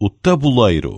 o tabuleiro.